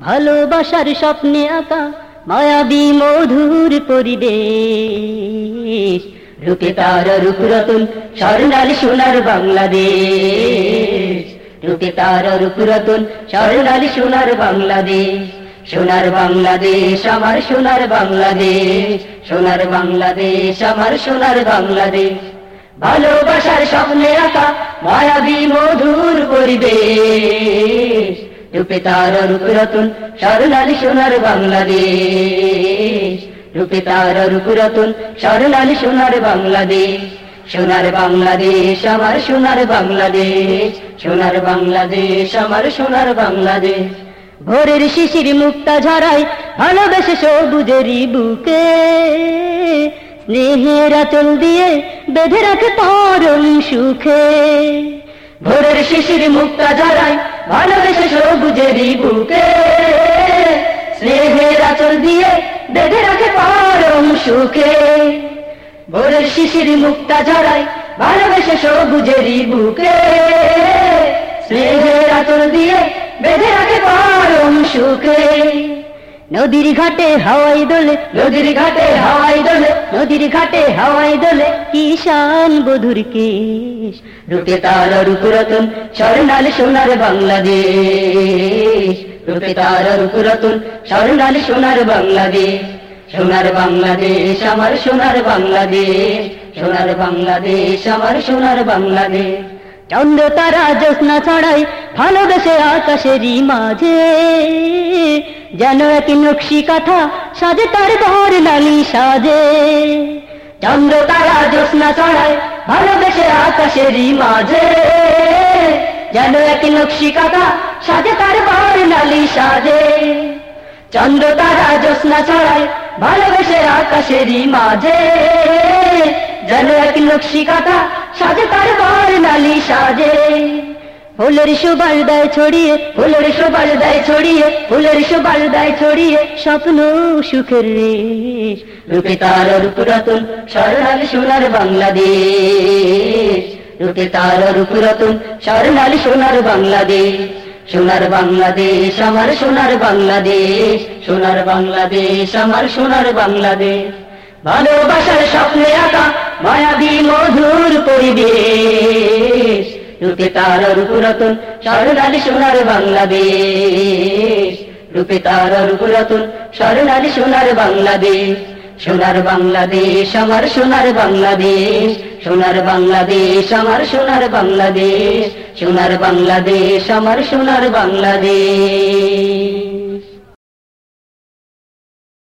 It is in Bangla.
ভালোবাসার স্বপ্নে আঁকা মায়াবী মধুর পরিবেশ। রূপে তার রূপ রতন স্বর্ণালী সোনার বাংলাদেশ। রূপে তার রূপ রতন স্বর্ণালী সোনার বাংলাদেশ। সোনার বাংলাদেশ, আমার সোনার বাংলাদেশ। সোনার বাংলাদেশ, আমার সোনার বাংলাদেশ। ভালোবাসার স্বপ্নে আঁকা মায়াবী মধুর পরিবেশ। রূপে তার রূপ রতন স্বর্ণালী সোনার বাংলাদেশ। রূপে তার রূপ রতন স্বর্ণালী সোনার বাংলাদেশ। সোনার বাংলাদেশ, আমার সোনার বাংলাদেশ। সোনার বাংলাদেশ, আমার সোনার বাংলাদেশ। ভোরের শিশির মুক্তা ঝরাই ভালোবেসে সবুজেরই বুকে। স্নেহের আচল দিয়ে বেঁধে রাখে পরম সুখে। ভোরের শিশির মুক্তা ঝরাই ভালোবেসে সবুজেরই বুকে। স্নেহের আচল দিয়ে বেঁধে রাখে পরম সুখে। ভোরের শিশির মুক্তা ঝরায় ভালোবেসে সবুজেরই বুকে। স্নেহের আচল দিয়ে বেঁধে রাখে পরম সুখে। নদীর ঘাটে হাওয়াই দোলে নদীর ঘাটে হাওয়াই দোলে। নদীর ঘাটে হাওয়াই দোলে। কিষান বধুর কেশ রূপে তার রূপ রতন স্বর্ণালী সোনার বাংলাদেশ। রূপে তার রূপ রতন স্বর্ণালী সোনার বাংলাদেশ। সোনার বাংলাদেশ আমার সোনার বাংলাদেশ। সোনার বাংলাদেশ আমার সোনার বাংলাদেশ। চন্দ্র তারা জ্যোৎস্না ছড়াই ভালোবেসে আকাশেরই মাঝে। যেন এক নকশি কথা সাজে তার ঘর লালি সাজে। চন্দ্র তারা জ্যোৎস্না ছড়াই ভালোবেসে আকাশেরই মাঝে। যেন এক নকশি কথা সাজে তার ঘর লালি সাজে। চন্দ্র তারা জ্যোৎস্না ছড়াই ভালোবেসে আকাশেরই মাঝে। যেন এক নকশি কথা সাজে তার বার নালি সাজে। ফুলের সুবাল দেয় ছড়িয়ে, ফুলের সুবাল দেয় ছড়িয়ে, ফুলের সুবাল দেয় ছড়িয়ে স্বপ্ন সুখের রেশ। রূপে তার রূপ স্বর্ণাল সোনার বাংলাদেশ। রূপে তার রূপ স্বর্ণাল সোনার বাংলাদেশ। সোনার বাংলাদেশ, আমার সোনার বাংলাদেশ। সোনার বাংলাদেশ, আমার সোনার বাংলাদেশ। ভালোবাসার স্বপ্নে আঁকা মায়াবী মধুর পরিবেশ। রূপে তার রূপ রতন, স্বর্ণালী সোনার বাংলাদেশ। রূপে তার রূপ রতন, স্বর্ণালী সোনার বাংলাদেশ। সোনার বাংলাদেশ, আমার সোনার বাংলাদেশ। সোনার বাংলাদেশ, আমার সোনার বাংলাদেশ। সোনার বাংলাদেশ, আমার সোনার বাংলাদেশ।